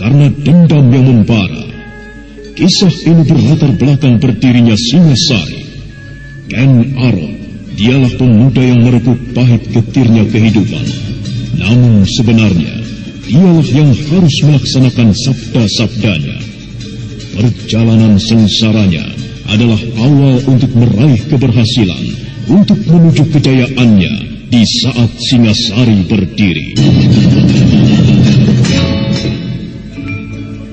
karena dendam yang membara. Kisah ini berlatar belakang berdirinya Singasari. Ken Arok, dialah pemuda yang merebut pahit getirnya kehidupan. Namun sebenarnya, dialah yang harus melaksanakan sabda-sabdanya. Perjalanan sengsaranya adalah awal untuk meraih keberhasilan, untuk menuju kejayaannya di saat Singasari berdiri.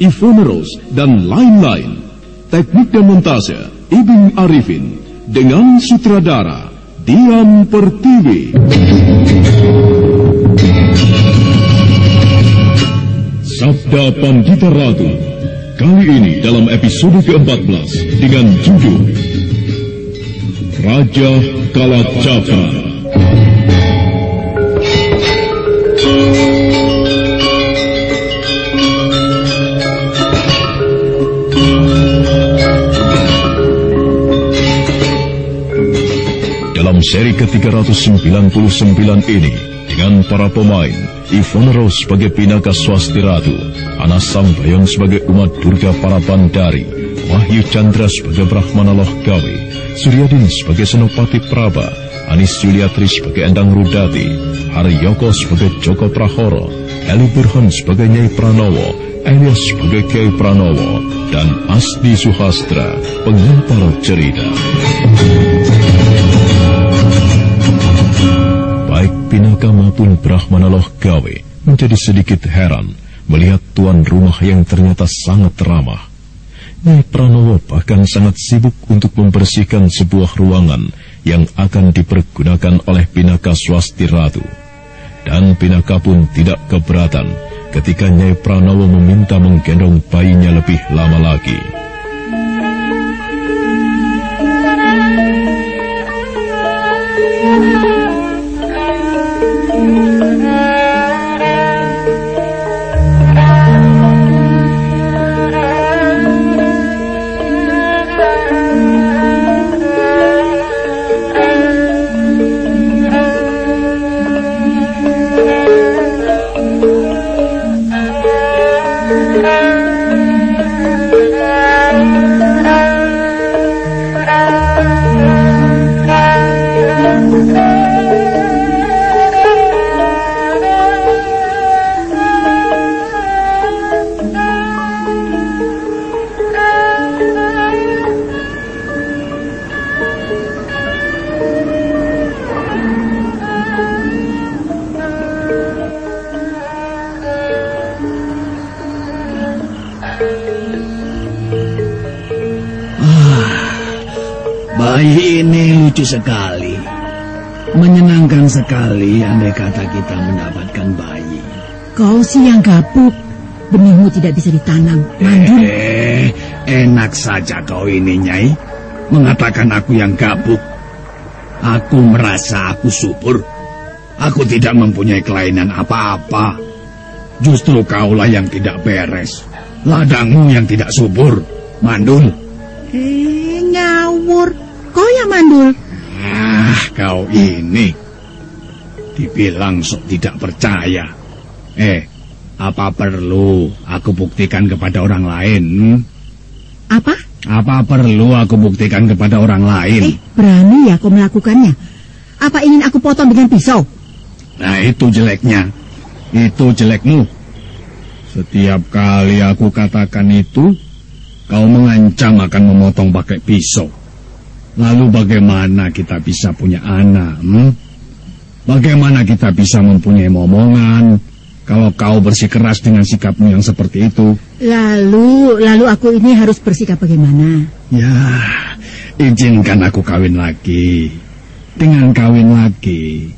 Ivone Rose, dan lain-lain. Teknik dan montase, Ibing Arifin, dengan sutradara, Dian Pertiwi. Sabda Pandita Ratu Kali ini dalam episode ke-14 dengan judul Raja Kalacakra. Dalam seri ke-399 ini, dengan para pemain, Ivone Rose sebagai Pinaka Swasti Ratu, Anas Sambayang sebagai umat Durga para Bandari, Wahyu Chandra sebagai Brahmana Lohgawi, Suryadin sebagai Senopati Praba, Anis Yuliatri sebagai Endang Rudati, Haryoko sebagai Joko Prahoro, Eli Burhan sebagai Nyai Pranowo, Elias sebagai Kiai Pranowo, dan Asdi Suhastra, pengantar cerita. Pinaka maupun Brahmana Lohgawe menjadi sedikit heran melihat tuan rumah yang ternyata sangat ramah. Nyai Pranowo bahkan sangat sibuk untuk membersihkan sebuah ruangan yang akan dipergunakan oleh Pinaka Swasti Ratu. Dan Pinaka pun tidak keberatan ketika Nyai Pranowo meminta menggendong bayinya lebih lama lagi. Sekali. Menyenangkan sekali andai kata kita mendapatkan bayi. Kau sih yang gabuk. Benihmu tidak bisa ditanam. Mandul. Eh, enak saja kau ini, Nyai. Mengatakan aku yang gabuk. Aku merasa aku subur. Aku tidak mempunyai kelainan apa-apa. Justru kaulah yang tidak beres. Ladangmu yang tidak subur. Mandul. Dibilang sok tidak percaya. Eh, apa perlu aku buktikan kepada orang lain? hmm? Apa? Apa perlu aku buktikan kepada orang lain? Eh, berani ya kau melakukannya? Apa ingin aku potong dengan pisau? Nah, itu jeleknya. Itu jelekmu. Setiap kali aku katakan itu, kau mengancam akan memotong pakai pisau. Lalu bagaimana kita bisa punya anak? Hmm? Bagaimana kita bisa mempunyai momongan kalau kau bersikeras dengan sikapmu yang seperti itu? Lalu, lalu aku ini harus bersikap bagaimana? Ya, izinkan aku kawin lagi. Dengan kawin lagi,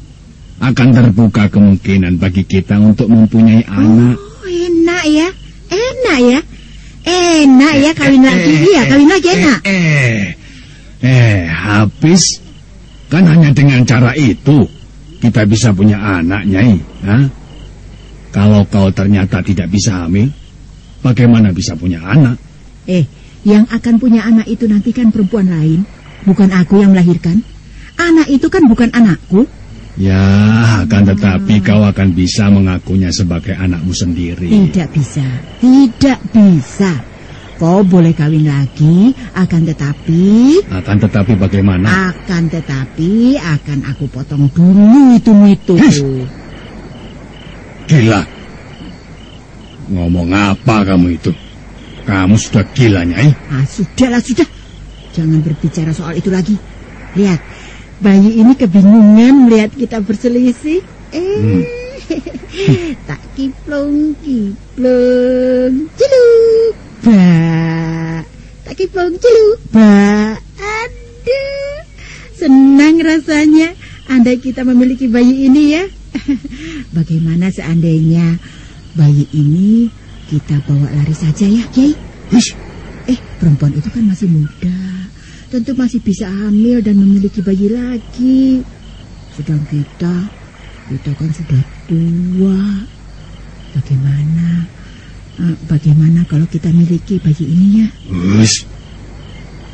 akan terbuka kemungkinan bagi kita untuk mempunyai anak. Oh, enak ya, enak ya, enak ya kawin lagi. Iya, kawin lagi enak. Eh, eh, eh, habis. Kan hanya dengan cara itu kita bisa punya anak, Nyai. Hah? Kalau kau ternyata tidak bisa hamil, bagaimana bisa punya anak? Eh, yang akan punya anak itu nanti kan perempuan lain, bukan aku yang melahirkan. Anak itu kan bukan anakku. Ya, akan tetapi kau akan bisa mengakunya sebagai anakmu sendiri. Tidak bisa, tidak bisa. Kau boleh kawin lagi, akan tetapi, Akan tetapi bagaimana? akan tetapi akan aku potong dulu itu itu. Gila. Ngomong apa kamu itu? Kamu sudah gila, Nyai. Ah, sudahlah, sudah. Jangan berbicara soal itu lagi. Lihat, bayi ini kebingungan melihat kita berselisih. Eh, tak kiplung, kiplung, celuk, ba. Tak kiplung, celuk, ba. Aduh, senang rasanya. Andai kita memiliki bayi ini ya. Bagaimana seandainya bayi ini kita bawa lari saja ya, Kiai? Hush, Eh, perempuan itu kan masih muda. Tentu masih bisa hamil dan memiliki bayi lagi. Sedang kita, kita kan sudah tua. Bagaimana? Eh, bagaimana kalau kita miliki bayi ini ya? hush.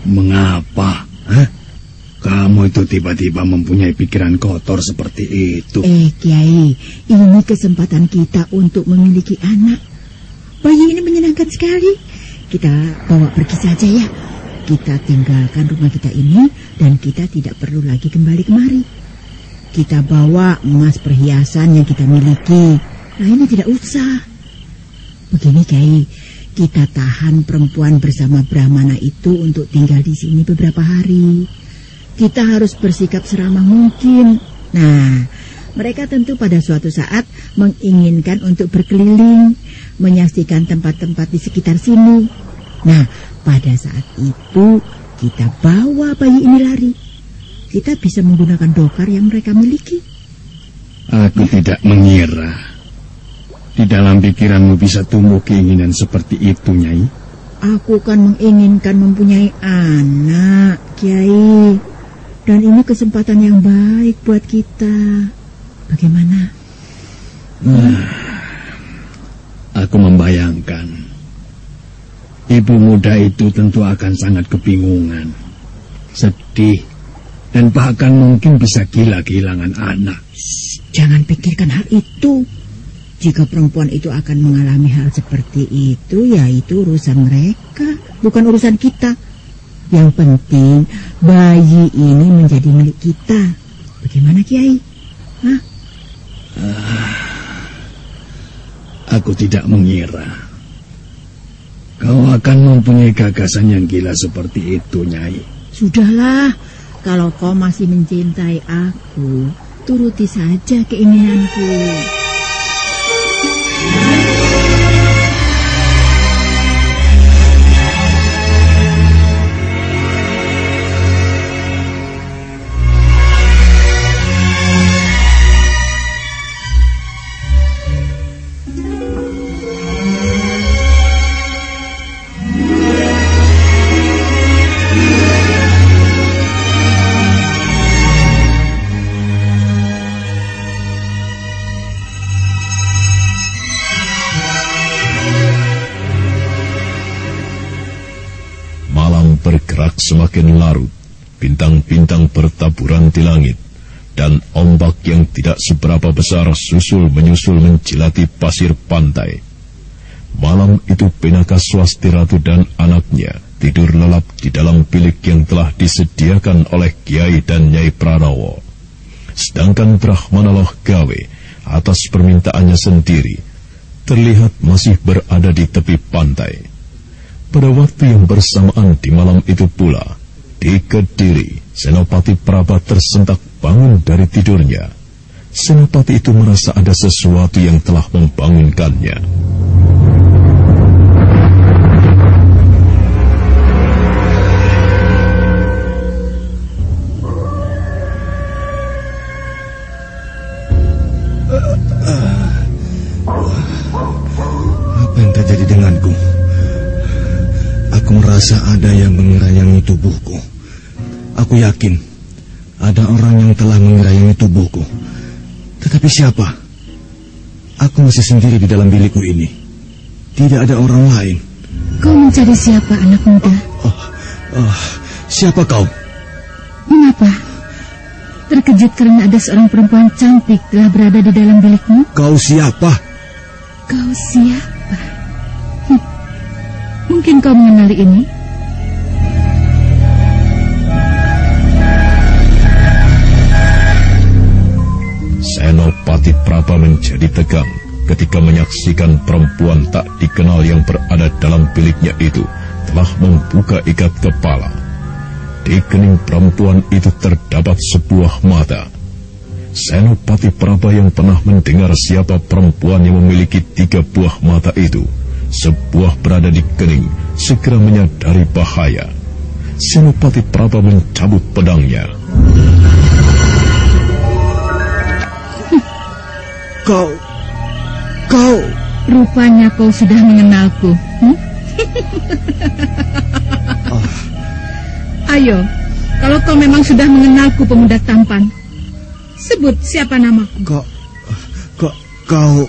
Mengapa? Hah? Kamu itu tiba-tiba mempunyai pikiran kotor seperti itu. Eh, Kiai, ini kesempatan kita untuk memiliki anak. Bayi ini menyenangkan sekali. Kita bawa pergi saja ya. Kita tinggalkan rumah kita ini dan kita tidak perlu lagi kembali kemari. Kita bawa emas perhiasan yang kita miliki. Lainnya tidak usah. Begini, Kiai. Kita tahan perempuan bersama Brahmana itu untuk tinggal di sini beberapa hari. Kita harus bersikap seramah mungkin. Nah, mereka tentu pada suatu saat menginginkan untuk berkeliling, menyaksikan tempat-tempat di sekitar sini. Nah, pada saat itu kita bawa bayi ini lari. Kita bisa menggunakan dokar yang mereka miliki. Aku tidak mengira. Di dalam pikiranmu bisa tumbuh keinginan seperti itu, Nyai. Aku kan menginginkan mempunyai anak, Kiai. Dan ini kesempatan yang baik buat kita. Bagaimana? Aku membayangkan. Ibu muda itu tentu akan sangat kebingungan, sedih, dan bahkan mungkin bisa gila kehilangan anak. Jangan pikirkan hal itu. Jika perempuan itu akan mengalami hal seperti itu, ya itu urusan mereka, bukan urusan kita. Yang penting, bayi ini menjadi milik kita. Bagaimana, Kiai? Hah? Aku tidak mengira. Kau akan mempunyai gagasan yang gila seperti itu, Nyai. Sudahlah, kalau kau masih mencintai aku, turuti saja keinginanku. Semakin larut, bintang-bintang bertaburan di langit, dan ombak yang tidak seberapa besar susul menyusul menjilati pasir pantai. Malam itu Pinaka Swasti Ratu dan anaknya tidur lelap di dalam bilik yang telah disediakan oleh Kiai dan Nyai Pranowo. Sedangkan Brahmana Loh Gawe atas permintaannya sendiri terlihat masih berada di tepi pantai. Pada waktu yang bersamaan di malam itu pula, di Kediri, Senopati Praba tersentak bangun dari tidurnya. Senopati itu merasa ada sesuatu yang telah membangunkannya. Apa yang terjadi denganku? Aku merasa ada yang mengerayangi tubuhku. Aku yakin ada orang yang telah mengerayangi tubuhku. Tetapi siapa? Aku masih sendiri di dalam bilikku ini. Tidak ada orang lain. Kau mencari siapa anak muda? Oh, oh, siapa kau? Mengapa? Terkejut karena ada seorang perempuan cantik telah berada di dalam bilikmu? Kau siapa? Kau siapa? Mungkin kau mengenali ini? Senopati Praba menjadi tegang ketika menyaksikan perempuan tak dikenal yang berada dalam biliknya itu telah membuka ikat kepala. Di kening perempuan itu terdapat sebuah mata. Senopati Praba yang pernah mendengar siapa perempuan yang memiliki tiga buah mata itu, sebuah berada di kening, segera menyadari bahaya. Senopati Praba mencabut pedangnya. Kau, kau. Rupanya kau sudah mengenalku. Hm? Ayo, kalau kau memang sudah mengenalku pemuda tampan, sebut siapa namaku. Kau, kau, kau,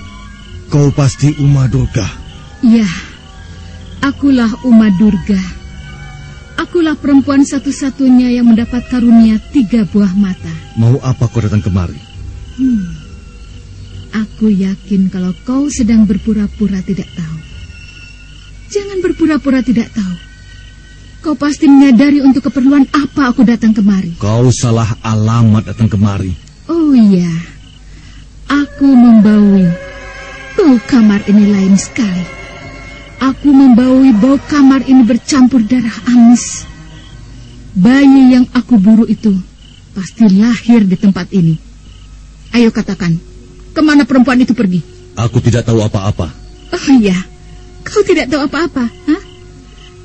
kau pasti Uma Durga. Ya, akulah Uma Durga. Akulah perempuan satu-satunya yang mendapat karunia tiga buah mata. Mau apa kau datang kemari? Hmm. Aku yakin kalau kau sedang berpura-pura tidak tahu. Jangan berpura-pura tidak tahu. Kau pasti menyadari untuk keperluan apa aku datang kemari. Kau salah alamat datang kemari. Oh iya, aku membaui. Bau kamar ini lain sekali. Aku membaui bau kamar ini bercampur darah amis. Bayi yang aku buru itu pasti lahir di tempat ini. Ayo katakan, ke mana perempuan itu pergi? Aku tidak tahu apa-apa. Oh iya, kau tidak tahu apa-apa?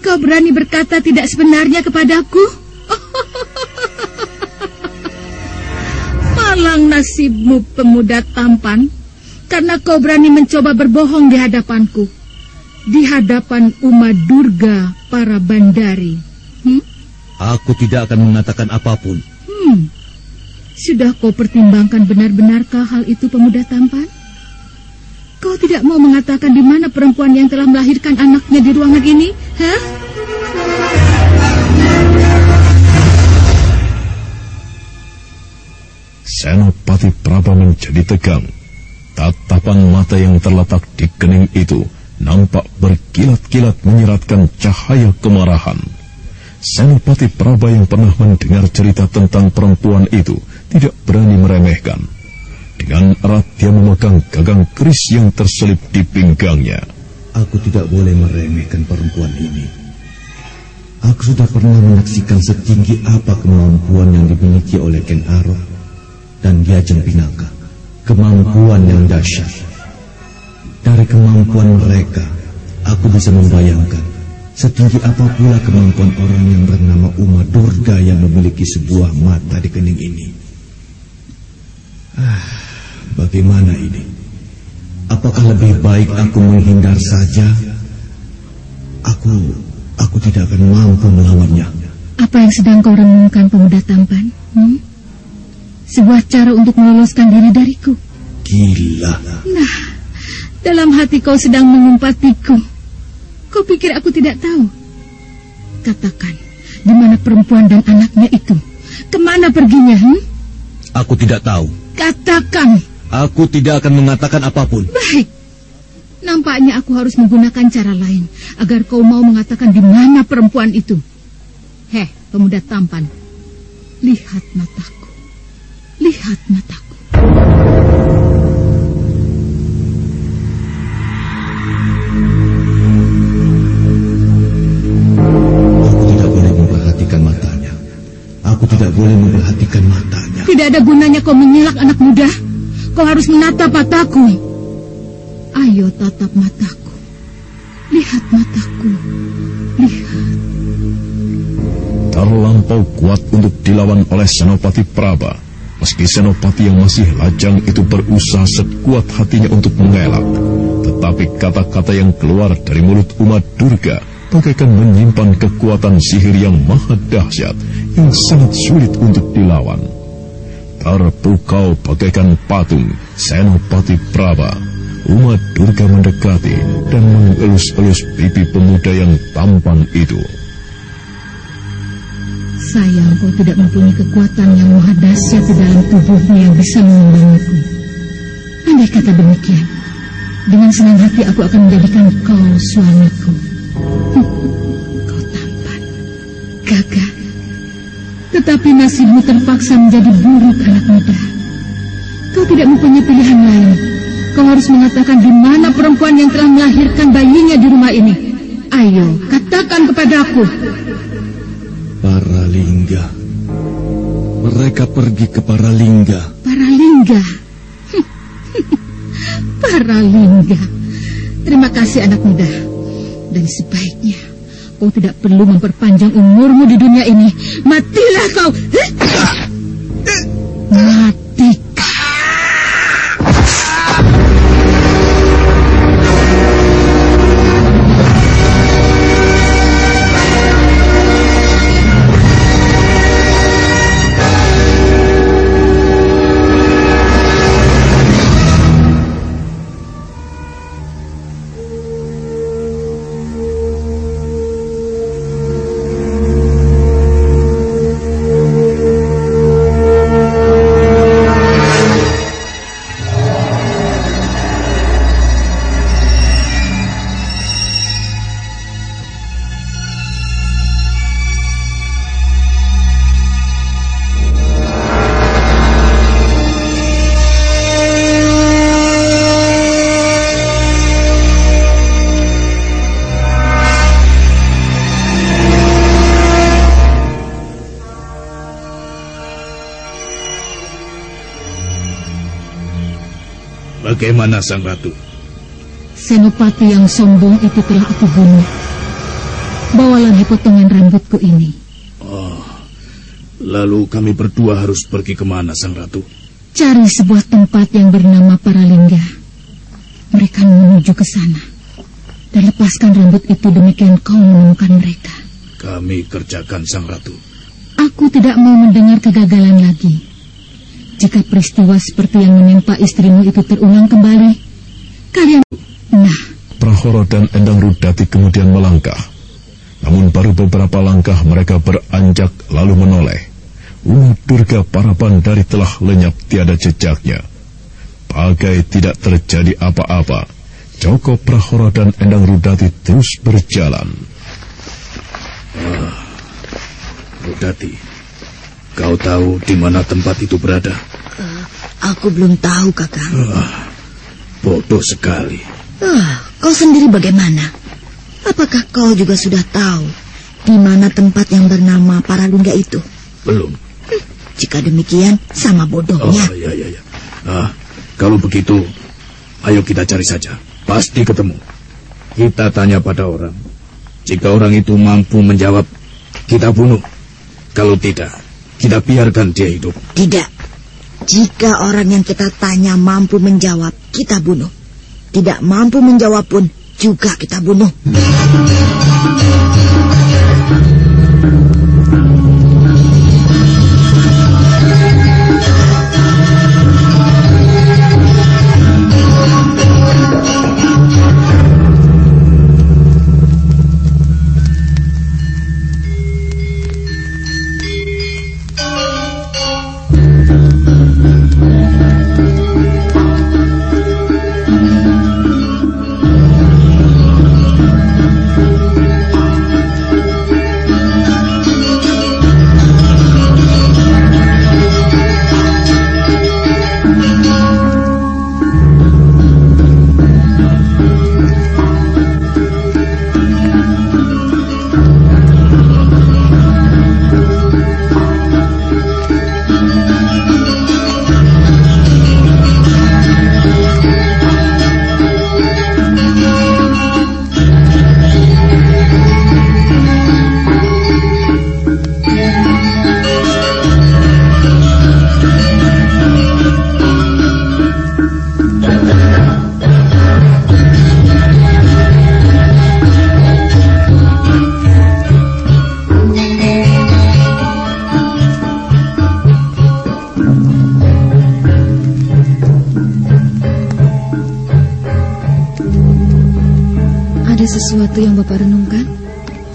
Kau berani berkata tidak sebenarnya kepadaku? Malang nasibmu pemuda tampan, karena kau berani mencoba berbohong di hadapanku. Di hadapan Uma Durga para bandari. Hmm? Aku tidak akan mengatakan apa pun. Hmm. Sudah kau pertimbangkan benar-benarkah hal itu pemuda tampan? Kau tidak mau mengatakan di mana perempuan yang telah melahirkan anaknya di ruangan ini? Hah? Senopati Praba menjadi tegang. Tatapan mata yang terletak di kening itu nampak berkilat-kilat menyeratkan cahaya kemarahan. Senopati Praba yang pernah mendengar cerita tentang perempuan itu tidak berani meremehkan. Dengan erat dia memegang gagang keris yang terselip di pinggangnya. Aku tidak boleh meremehkan perempuan ini. Aku sudah pernah menyaksikan setinggi apa kemampuan yang dimiliki oleh Ken Arok dan Diajeng Pinaka. Kemampuan yang dahsyat. Dari kemampuan mereka, aku bisa membayangkan setinggi apa pula kemampuan orang yang bernama Uma Durga yang memiliki sebuah mata di kening ini. Ah, bagaimana ini? Apakah lebih baik aku menghindar saja? Aku, aku tidak akan mampu melawannya. Apa yang sedang kau renungkan pemuda tampan? Hmm? Sebuah cara untuk meloloskan diri dariku. Gila. Nah, dalam hati kau sedang mengumpatiku. Kau pikir aku tidak tahu? Katakan, Di mana perempuan dan anaknya itu? Ke mana perginya? Hmm? Aku tidak tahu. Katakan. Aku tidak akan mengatakan apa pun. Baik. Nampaknya aku harus menggunakan cara lain agar kau mau mengatakan di mana perempuan itu. Heh, pemuda tampan. Lihat mataku. Lihat mataku. Tidak boleh memperhatikan matanya. Tidak ada gunanya kau menyelak anak muda. Kau harus menatap mataku. Ayo tatap mataku. Lihat mataku. Lihat. Terlampau kuat untuk dilawan oleh Senopati Praba. Meski Senopati yang masih lajang itu berusaha sekuat hatinya untuk mengelak. Tetapi kata-kata yang keluar dari mulut umat Durga bagaikan menyimpan kekuatan sihir yang maha dahsyat yang sangat sulit untuk dilawan. Terpukau bagaikan patung Senopati Praba. Umat Durga mendekati dan mengelus-elus pipi pemuda yang tampan itu. Sayang kau tidak mempunyai kekuatan yang maha dahsyat di dalam tubuhmu yang bisa mengimbangiku. Andai kata demikian, dengan senang hati aku akan menjadikan kau suamiku. Kau tampan, gagah, tetapi nasibmu terpaksa menjadi buruk anak muda. Kau tidak mempunyai pilihan lain. Kau harus mengatakan di mana perempuan yang telah melahirkan bayinya di rumah ini. Ayo, katakan kepadaku. Paralingga. Mereka pergi ke Paralingga. Paralingga. Paralingga. Terima kasih anak muda. Dan sebaiknya Kau tidak perlu memperpanjang umurmu di dunia ini. Matilah kau. Mati. Bagaimana Sang Ratu? Senopati yang sombong itu telah aku bunuh. Bawalah potongan rambutku ini. Oh, lalu kami berdua harus pergi ke mana, Sang Ratu? Cari sebuah tempat yang bernama Paralingga. Mereka menuju ke sana. Dan lepaskan rambut itu demikian kau menemukan mereka. Kami kerjakan, Sang Ratu. Aku tidak mau mendengar kegagalan lagi. Jika peristiwa seperti yang menimpa istrimu itu terulang kembali, kalian... Nah... Prahoro dan Endang Rudati kemudian melangkah. Namun baru beberapa langkah mereka beranjak lalu menoleh. Umat Durga para pandari telah lenyap tiada jejaknya. Bagai tidak terjadi apa-apa, Joko Prahoro dan Endang Rudati terus berjalan. Ah, Rudati, Kau tahu di mana tempat itu berada? Uh, aku belum tahu, Kakang. Uh, bodoh sekali. Uh, kau sendiri bagaimana? Apakah kau juga sudah tahu di mana tempat yang bernama Paralungga itu? Belum. Hmm, jika demikian, sama bodohnya. Oh, iya, iya, iya. Ah, kalau begitu, ayo kita cari saja. Pasti ketemu. Kita tanya pada orang. Jika orang itu mampu menjawab, kita bunuh. Kalau tidak, kita biarkan dia hidup. Tidak. Jika orang yang kita tanya mampu menjawab, kita bunuh. Tidak mampu menjawab pun juga kita bunuh.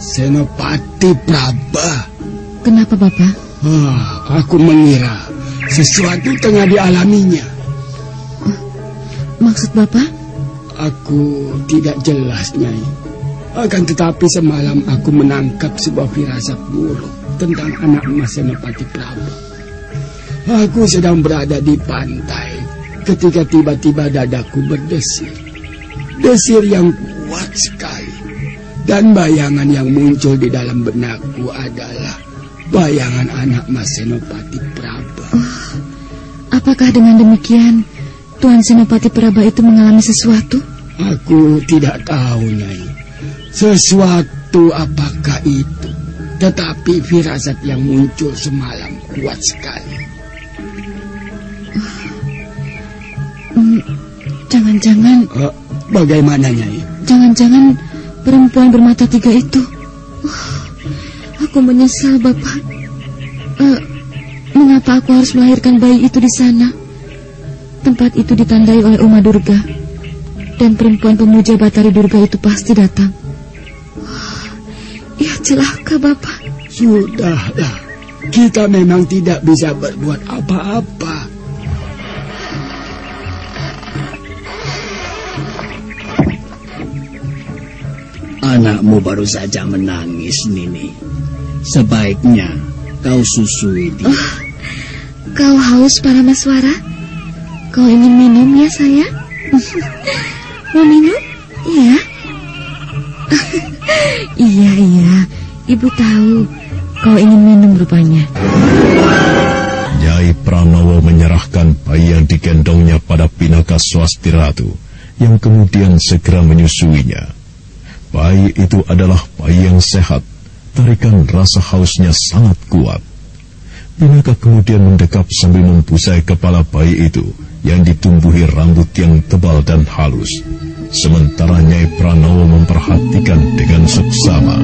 Senopati Praba. Kenapa Bapak? Ah, aku mengira sesuatu tengah dialaminya. Maksud Bapak? Aku tidak jelas, Nyai. Akan tetapi semalam aku menangkap sebuah firasat buruk tentang anak emas Senopati Prabu. Aku sedang berada di pantai ketika tiba-tiba dadaku berdesir. Desir yang kuat sekali. Dan bayangan yang muncul di dalam benakku adalah bayangan anak Mas Senopati Praba. Oh, apakah dengan demikian Tuan Senopati Praba itu mengalami sesuatu? Aku tidak tahu, Nyai. Sesuatu apakah itu? Tetapi firasat yang muncul semalam kuat sekali. Hmm, jangan-jangan... Uh, bagaimana, Nyai? Jangan-jangan perempuan bermata tiga itu... Uh, aku menyesal, Bapak. Uh, mengapa aku harus melahirkan bayi itu di sana? Tempat itu ditandai oleh Uma Durga. Dan perempuan pemuja Batari Durga itu pasti datang. Ya celaka, Bapak. Sudahlah. Kita memang tidak bisa berbuat apa-apa. Anakmu baru saja menangis, Nini. Sebaiknya kau susui dia. Oh, kau haus, para Maswara? Kau ingin minum ya saya? Mau minum? Iya. iya, iya. Ibu tahu kau ingin minum rupanya. Nyai Pranowo menyerahkan bayi yang digendongnya pada Pinaka Swasti Ratu yang kemudian segera menyusuinya. Bayi itu adalah bayi yang sehat, tarikan rasa hausnya sangat kuat. Pinaka kemudian mendekap sambil membusai kepala bayi itu yang ditumbuhi rambut yang tebal dan halus. Sementara Nyai Pranowo memperhatikan dengan seksama.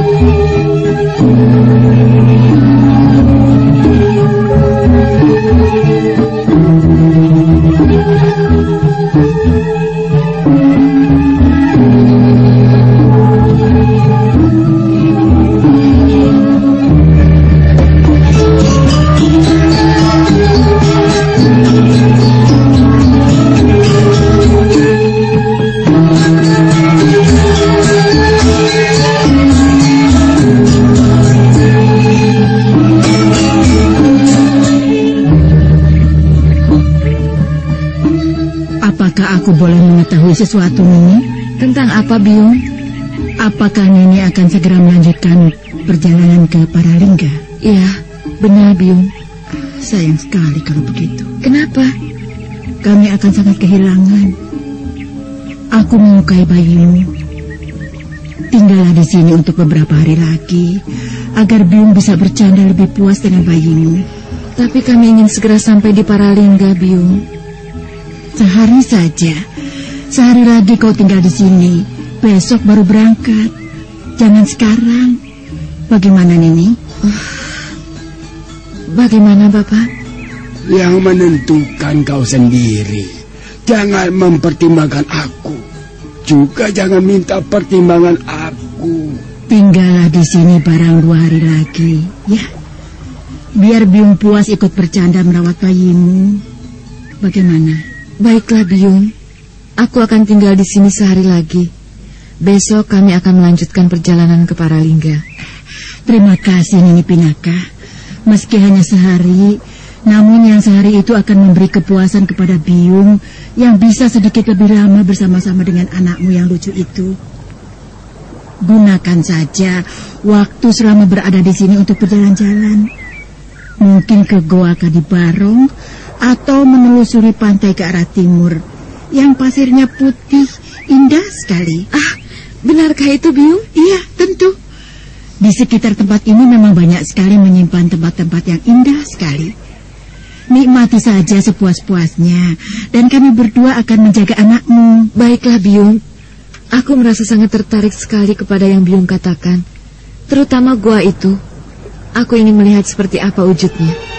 Thank you. Sesuatu, Nini? Tentang apa, Biung? Apakah Nini akan segera melanjutkan perjalanan ke Paralingga? Iya, benar, Biung. Sayang sekali kalau begitu. Kenapa? Kami akan sangat kehilangan. Aku menyukai bayimu. Tinggallah di sini untuk beberapa hari lagi, agar Biung bisa bercanda lebih puas dengan bayimu. Tapi kami ingin segera sampai di Paralingga, Biung. Sehari saja. Sehari lagi kau tinggal di sini. Besok baru berangkat. Jangan sekarang. Bagaimana Nini? Uh, bagaimana Bapak? Yang menentukan kau sendiri. Jangan mempertimbangkan aku. Juga jangan minta pertimbangan aku. Tinggallah di sini barang dua hari lagi, ya. Biar Biung puas ikut bercanda merawat bayimu. Bagaimana? Baiklah Biung. Aku akan tinggal di sini sehari lagi. Besok kami akan melanjutkan perjalanan ke Paralingga. Terima kasih Nini Pinaka. Meski hanya sehari, namun yang sehari itu akan memberi kepuasan kepada Biung yang bisa sedikit lebih lama bersama-sama dengan anakmu yang lucu itu. Gunakan saja waktu selama berada di sini untuk berjalan-jalan. Mungkin ke Goa Kadibarong atau menelusuri pantai ke arah timur yang pasirnya putih, indah sekali. Ah, benarkah itu, Biung? Iya, tentu. Di sekitar tempat ini memang banyak sekali menyimpan tempat-tempat yang indah sekali. Nikmati saja sepuas-puasnya. Dan kami berdua akan menjaga anakmu. Baiklah, Biung. Aku merasa sangat tertarik sekali kepada yang Biung katakan. Terutama gua itu. Aku ingin melihat seperti apa wujudnya.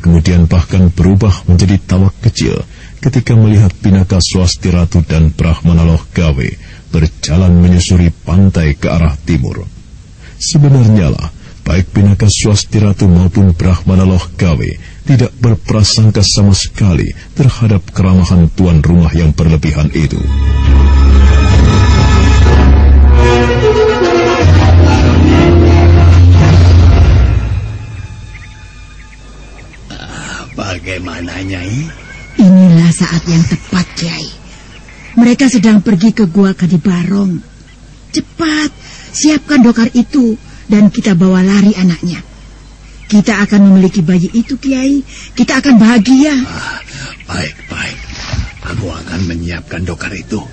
Kemudian bahkan berubah menjadi tawa kecil ketika melihat Pinaka Swasti Ratu dan Brahmana Gawe berjalan menyusuri pantai ke arah timur. Sebenarnya lah, baik Pinaka Swasti Ratu maupun Brahmana Gawe tidak berprasangka sama sekali terhadap keramahan tuan rumah yang berlebihan itu. Bagaimana, Nyai? Inilah saat yang tepat, Kiai. Mereka sedang pergi ke Gua Kadibarong. Cepat, siapkan dokar itu dan kita bawa lari anaknya. Kita akan memiliki bayi itu, Kiai. Kita akan bahagia. Ah, baik, baik. Aku akan menyiapkan dokar itu.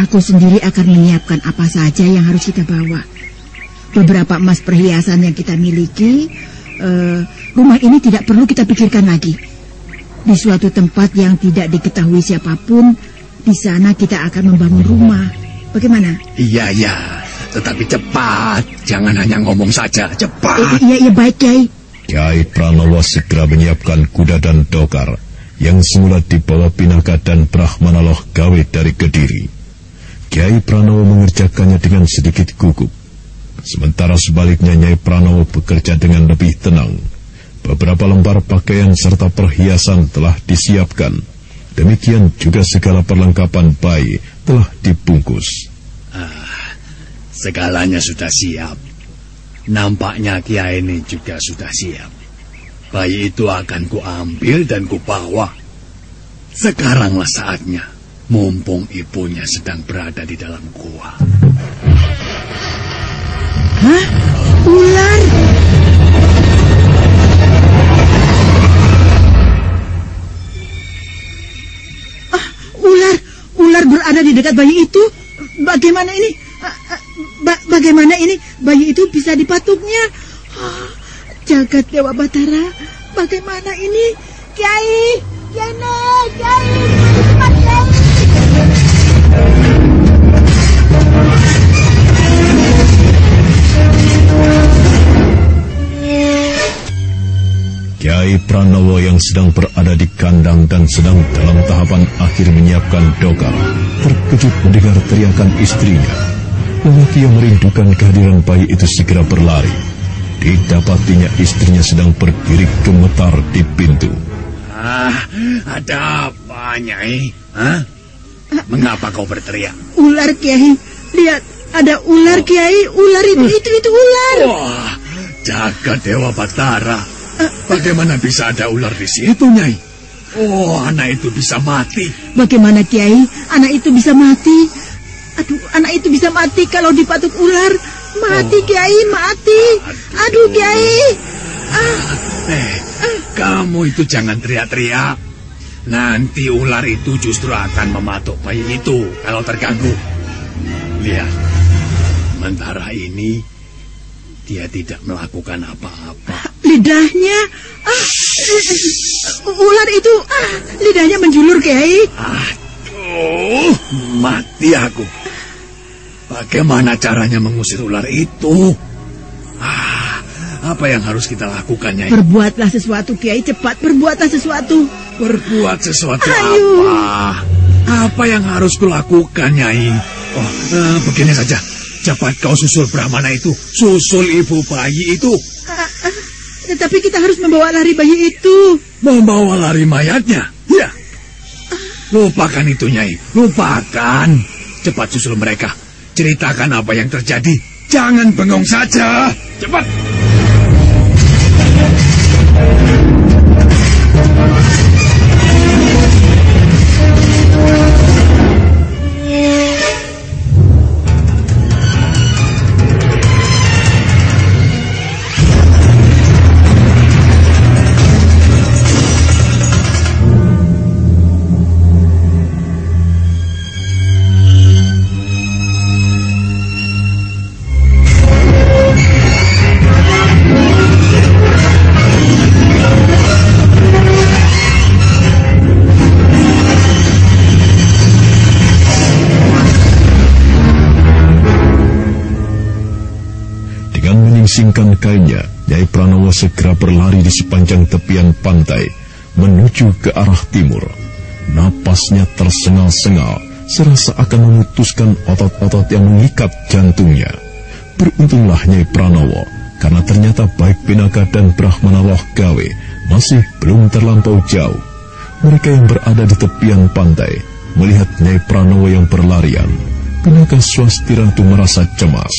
Aku sendiri akan menyiapkan apa saja yang harus kita bawa. Beberapa emas perhiasan yang kita miliki, uh, rumah ini tidak perlu kita pikirkan lagi. Di suatu tempat yang tidak diketahui siapa pun, di sana kita akan membangun rumah. Bagaimana? Iya, iya. Tetapi cepat. Jangan hanya ngomong saja. Cepat. Eh, iya, iya, baik, Kiai. Kiai Pranowo segera menyiapkan kuda dan dokar yang semula dibawa Pinaka dan Brahmana Loh Gawe dari Kediri. Kiai Pranowo mengerjakannya dengan sedikit gugup. Sementara sebaliknya Nyai Pranowo bekerja dengan lebih tenang. Beberapa lembar pakaian serta perhiasan telah disiapkan. Demikian juga segala perlengkapan bayi telah dibungkus. Ah, segalanya sudah siap. Nampaknya Kiai ini juga sudah siap. Bayi itu akan kuambil dan kubawa. Sekaranglah saatnya, mumpung ibunya sedang berada di dalam gua. Hah? Ular? Ah, ular, ular berada di dekat bayi itu. Bagaimana ini? Ah, ah, ba bagaimana ini bayi itu bisa dipatuknya? Ah, jagat Dewa Batara, bagaimana ini? Kiai, Kiai, Kiai, cepat Kiai. Kiai Pranowo yang sedang berada di kandang dan sedang dalam tahapan akhir menyiapkan dokar, terkejut mendengar teriakan istrinya. Lelaki yang merindukan kehadiran bayi itu segera berlari. Didapatinya istrinya sedang berdiri gemetar di pintu. Ah, ada apa, Nyai? Hah? Mengapa kau berteriak? Ular, Kiai. Lihat, ada ular, Kiai. Ular itu, itu, itu ular. Wah, jaga Dewa Batara. Bagaimana bisa ada ular di situ, Nyai? Oh, anak itu bisa mati. Bagaimana, Kiai? Anak itu bisa mati. Aduh, anak itu bisa mati kalau dipatuk ular. Mati, oh. Kiai, mati. Aduh, Aduh Kiai. Ah. Eh, kamu itu jangan teriak-teriak. Nanti ular itu justru akan mematuk bayi itu kalau terganggu. Lihat, sementara ini dia tidak melakukan apa-apa. Lidahnya, ah, ular itu, ah, lidahnya menjulur, Kiai. Aduh, mati aku. Bagaimana caranya mengusir ular itu? Ah, apa yang harus kita lakukan, Nyai? Berbuatlah sesuatu, Kiai. Cepat, berbuatlah sesuatu. Berbuat sesuatu Ayo. apa? Apa yang harus kulakukan, Nyai? Oh, uh, begini saja. Cepat kau susul Brahmana itu. Susul ibu bayi itu. Tetapi kita harus membawa lari bayi itu. Membawa lari mayatnya? Ya. Lupakan itu, Nyai. Lupakan. Cepat susul mereka. ceritakan apa yang terjadi. Jangan bengong saja. Cepat. menyingsingkan segera berlari di sepanjang tepian pantai menuju ke arah timur. Napasnya tersengal-sengal, serasa akan memutuskan otot-otot yang mengikat jantungnya. Beruntunglah Nyai Pranowo, karena ternyata baik Pinaka dan Brahmana Loh Gawe masih belum terlampau jauh. Mereka yang berada di tepian pantai melihat Nyai Pranowo yang berlarian. Pinaka Swastira itu merasa cemas.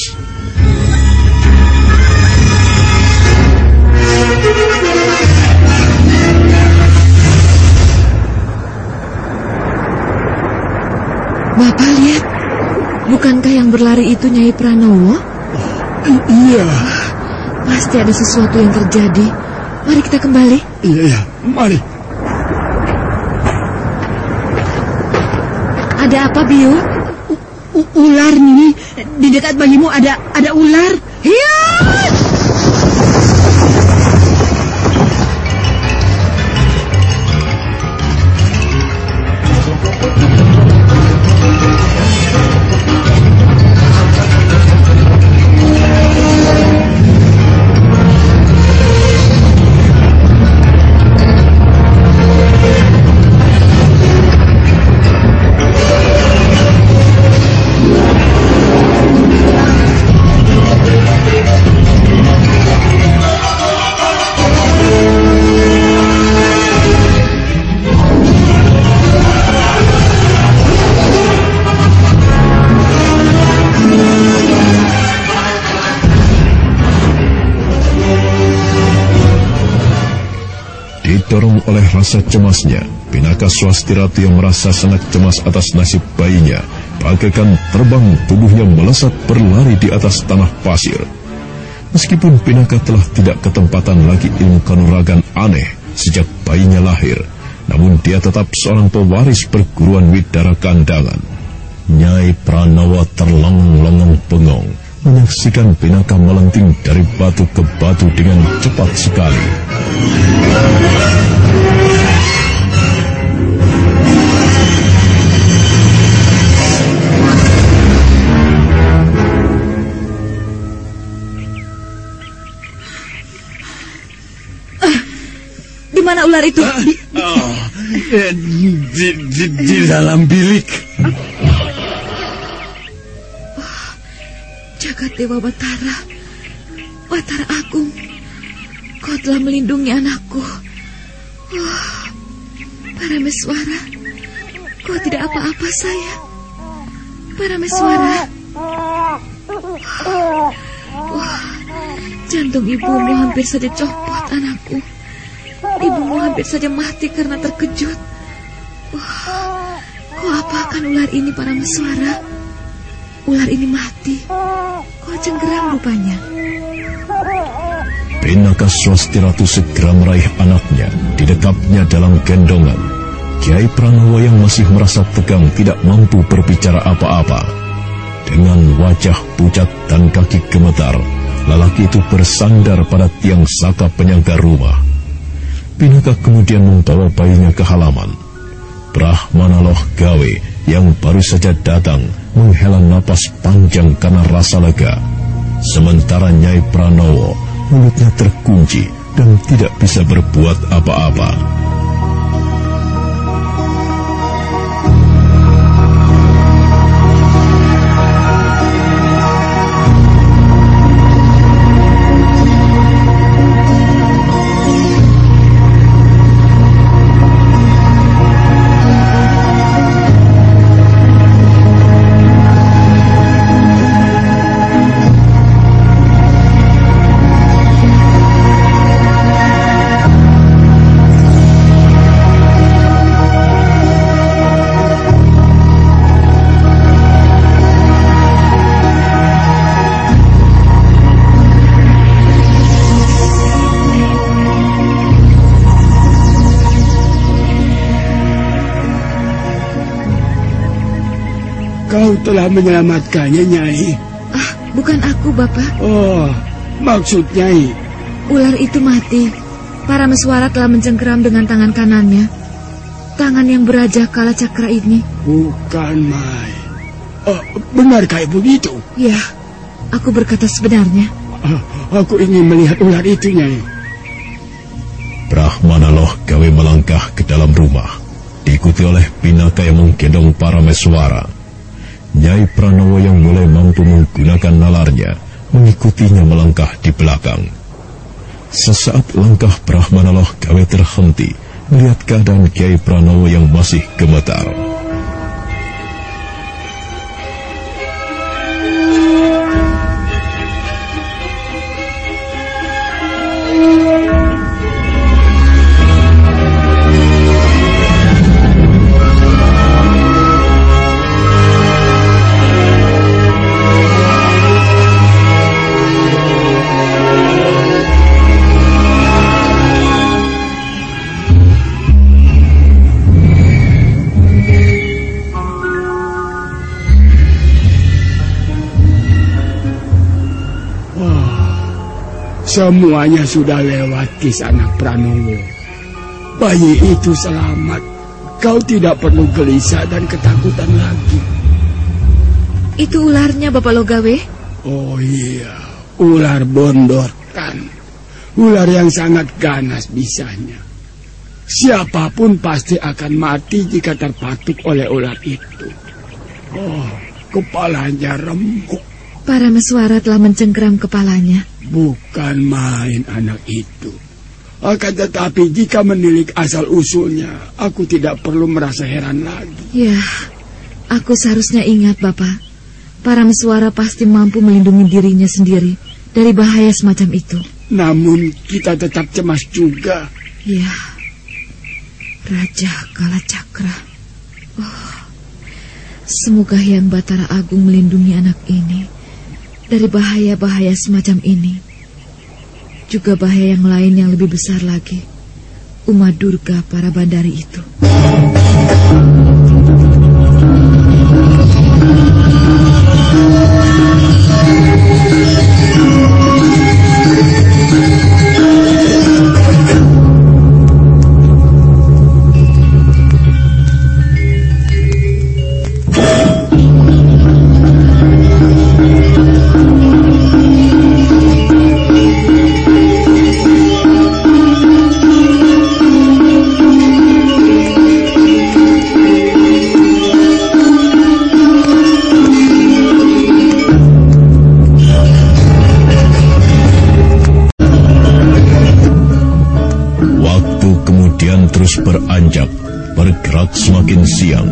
Bapak lihat, bukankah yang berlari itu Nyai Pranowo? iya. Pasti ada sesuatu yang terjadi. Mari kita kembali. Iya, iya. Mari. Ada apa, Biu? U ular nih. Di dekat bayimu ada ada ular. Iya. Oleh rasa cemasnya, Pinaka Swastiratu yang merasa sangat cemas atas nasib bayinya, bagaikan terbang tubuhnya melesat berlari di atas tanah pasir. Meskipun Pinaka telah tidak ketempatan lagi ilmu kanuragan aneh sejak bayinya lahir, namun dia tetap seorang pewaris perguruan Widara Kandangan. Nyai Pranawa terlengong-lengong bengong, menyaksikan Pinaka melenting dari batu ke batu dengan cepat sekali. Di mana ular itu? Di, Oh, eh, di, di, di dalam bilik. Dewa Batara. Batara Agung. Kau telah melindungi anakku. Wah, Parameswara. Kau tidak apa-apa saya. Parameswara. Wah, jantung ibumu hampir saja copot anakku. Ibumu hampir saja mati karena terkejut. Wah, kau apakan ular ini Parameswara? Ular ini mati. Kau cengkeram rupanya. Pinaka Swastiratu segera meraih anaknya, didekapnya dalam gendongan. Kiai Pranowo yang masih merasa tegang tidak mampu berbicara apa-apa. Dengan wajah pucat dan kaki gemetar, lelaki itu bersandar pada tiang saka penyangga rumah. Pinaka kemudian membawa bayinya ke halaman. Brahmana Loh Gawe yang baru saja datang menghela napas panjang karena rasa lega. Sementara Nyai Pranowo mulutnya terkunci dan tidak bisa berbuat apa-apa. Telah menyelamatkannya, Nyai. Ah, bukan aku, Bapak. Oh, maksud Nyai. Ular itu mati. Para meswara telah mencengkeram dengan tangan kanannya. Tangan yang beraja kala cakra ini. Bukan, Mai. Oh, benarkah begitu? Ya, aku berkata sebenarnya. Ah, aku ingin melihat ular itu, Nyai. Brahmana loh gawe melangkah ke dalam rumah, diikuti oleh Pinaka yang menggendong para meswara. Nyai Pranowo yang mulai mampu menggunakan nalarnya, mengikutinya melangkah di belakang. Sesaat langkah Brahmana loh gawe terhenti, melihat keadaan Kiai Pranowo yang masih gemetar. Semuanya sudah lewat kisah Pranowo. Bayi itu selamat. Kau tidak perlu gelisah dan ketakutan lagi. Itu ularnya, Bapak Logawe? Oh iya, ular bondor kan. Ular yang sangat ganas bisanya. Siapa pun pasti akan mati jika terpatuk oleh ular itu. Oh, kepalanya remuk. Para meswara telah mencengkeram kepalanya. Bukan main anak itu. Akan tetapi jika menilik asal usulnya, aku tidak perlu merasa heran lagi. Ya, aku seharusnya ingat, Bapak. Para meswara pasti mampu melindungi dirinya sendiri dari bahaya semacam itu. Namun kita tetap cemas juga. Ya, Raja Kalacakra. Oh, semoga Hyang Batara Agung melindungi anak ini dari bahaya-bahaya semacam ini. Juga bahaya yang lain yang lebih besar lagi. Uma Durga para bandari itu. Terus beranjak, bergerak semakin siang,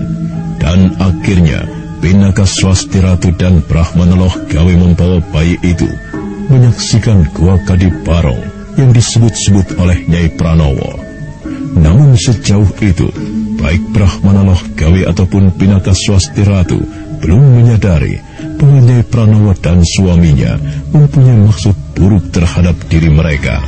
dan akhirnya Pinaka Swasti Ratu dan Brahmaneloh gawe membawa bayi itu menyaksikan gua Kadiparong yang disebut-sebut oleh Nyai Pranowo. Namun sejauh itu, baik Brahmaneloh gawe ataupun Pinaka Swasti Ratu belum menyadari bahwa Nyai Pranowo dan suaminya mempunyai maksud buruk terhadap diri mereka.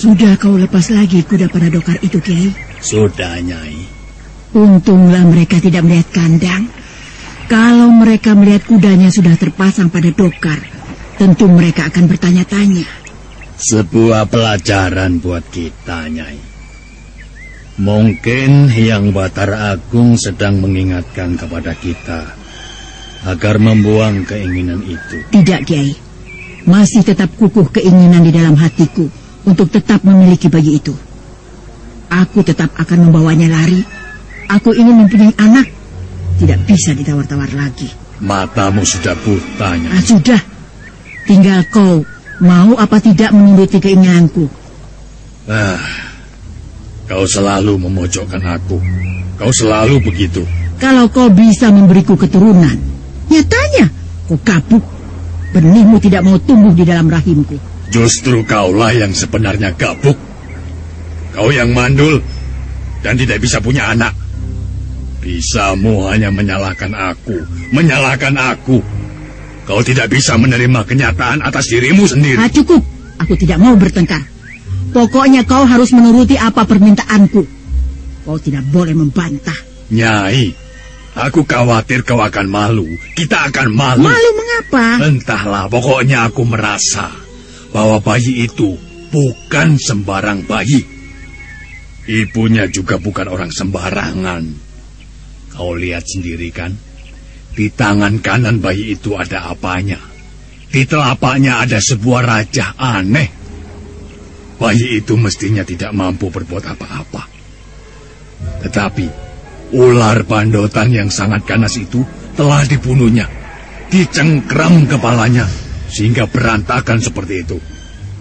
Sudah kau lepas lagi kuda pada dokar itu, Kiai? Sudah, Nyai. Untunglah mereka tidak melihat kandang. Kalau mereka melihat kudanya sudah terpasang pada dokar, tentu mereka akan bertanya-tanya. Sebuah pelajaran buat kita, Nyai. Mungkin Hyang Batara Agung sedang mengingatkan kepada kita agar membuang keinginan itu. Tidak, Kiai. Masih tetap kukuh keinginan di dalam hatiku untuk tetap memiliki bayi itu. Aku tetap akan membawanya lari. Aku ingin mempunyai anak. Tidak bisa ditawar-tawar lagi. Matamu sudah buta. Ah, sudah. Tinggal kau mau apa tidak menuruti keinginanku. Ah, kau selalu memojokkan aku. Kau selalu begitu. Kalau kau bisa memberiku keturunan, nyatanya kau kapuk. Benihmu tidak mau tumbuh di dalam rahimku. Justru kaulah yang sebenarnya gabuk. Kau yang mandul dan tidak bisa punya anak. Bisamu hanya menyalahkan aku, menyalahkan aku. Kau tidak bisa menerima kenyataan atas dirimu sendiri. Ah, cukup. Aku tidak mau bertengkar. Pokoknya kau harus menuruti apa permintaanku. Kau tidak boleh membantah. Nyai, aku khawatir kau akan malu. Kita akan malu. Malu mengapa? Entahlah, pokoknya aku merasa bahwa bayi itu bukan sembarang bayi. Ibunya juga bukan orang sembarangan. Kau lihat sendiri kan? Di tangan kanan bayi itu ada apanya? Di telapaknya ada sebuah rajah aneh. Bayi itu mestinya tidak mampu berbuat apa-apa. Tetapi ular pandotan yang sangat ganas itu telah dibunuhnya. Dicengkram kepalanya sehingga berantakan seperti itu.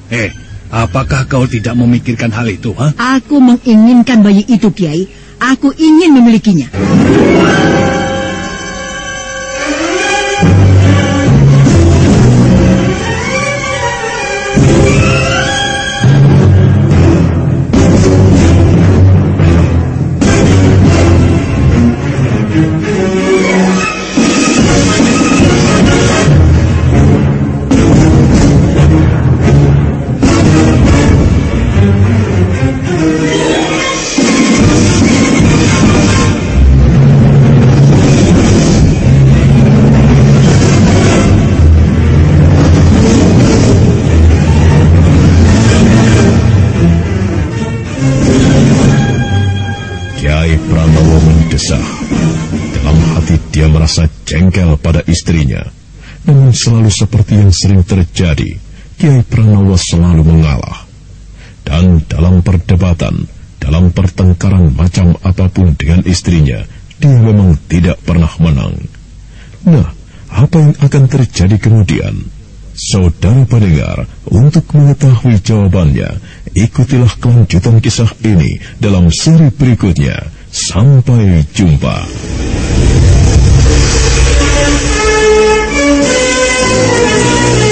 Eh, apakah kau tidak memikirkan hal itu, ha? Aku menginginkan bayi itu, Kiai. Aku ingin memilikinya. seperti yang sering terjadi, Kiai Pranowo selalu mengalah. Dan dalam perdebatan, dalam pertengkaran macam apa pun dengan istrinya, dia memang tidak pernah menang. Nah, apa yang akan terjadi kemudian? Saudara pendengar, untuk mengetahui jawabannya, ikutilah kelanjutan kisah ini dalam seri berikutnya. Sampai jumpa. Música